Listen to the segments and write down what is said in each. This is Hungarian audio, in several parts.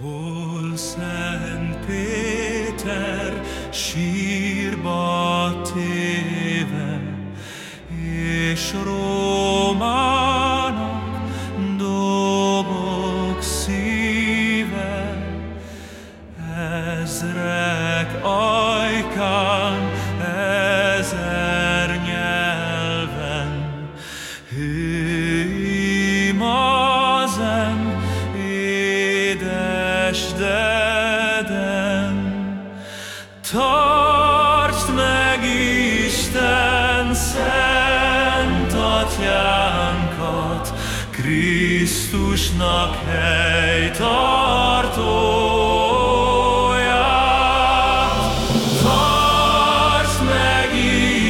Hol Szent Péter sírba téve, és Rómának dobog szíve, ezrek ajkán, testeden. Tartsd meg Isten szent atyánkat, Krisztusnak helytartóját. Tartsd meg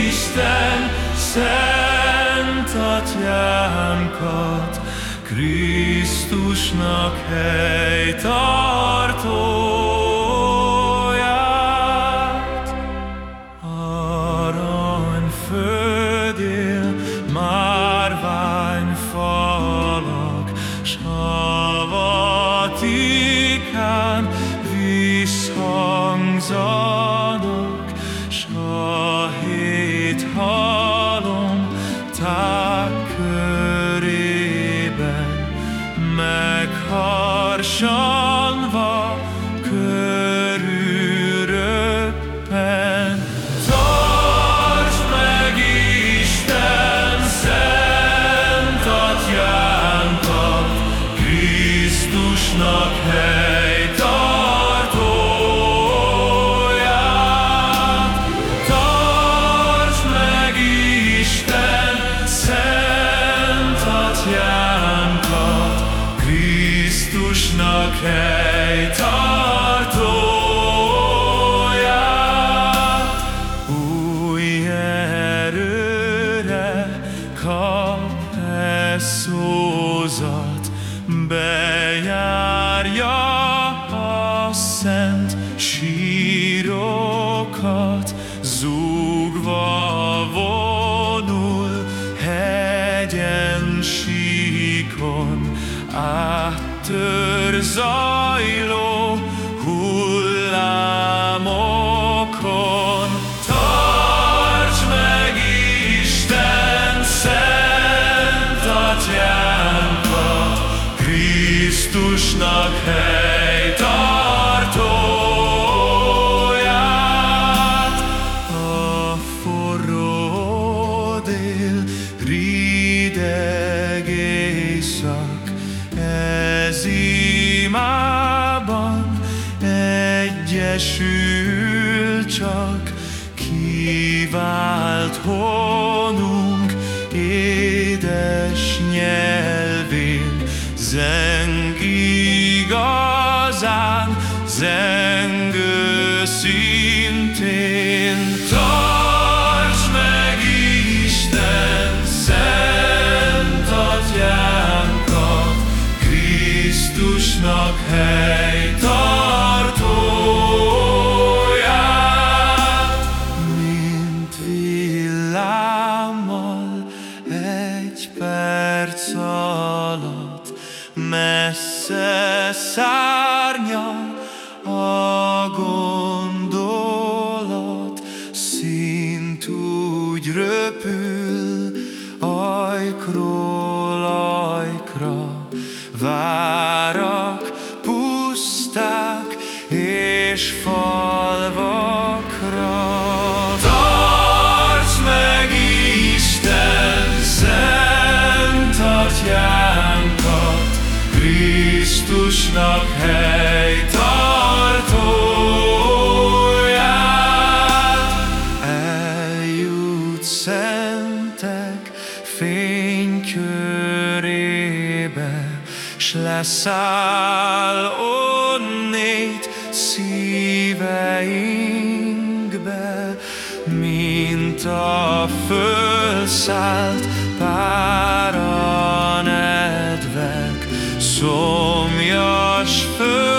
Isten szent atyánkat, Krisztusnak helytartóját. Aranyföldél márványfalak, s a Vatikán megharsanva helytartóját. Új erőre kap e szózat, bejárja hegyen síkon, áttör zajló hullámokon. Tarts meg Isten szent atyánkat, Krisztusnak helytartóját. Egyesül csak, kivált honunk édes nyelvén, zeng igazán, zengő szintén. Tarts meg Isten szent atyánkat, Krisztusnak helytartóját, messze szárnyal a gondolat, szint úgy röpül ajkról ajkra, várak, Szült szentek fénykörébe, S leszáll onnét szíveinkbe, Mint a fölszállt páranedvek, Szomjas föl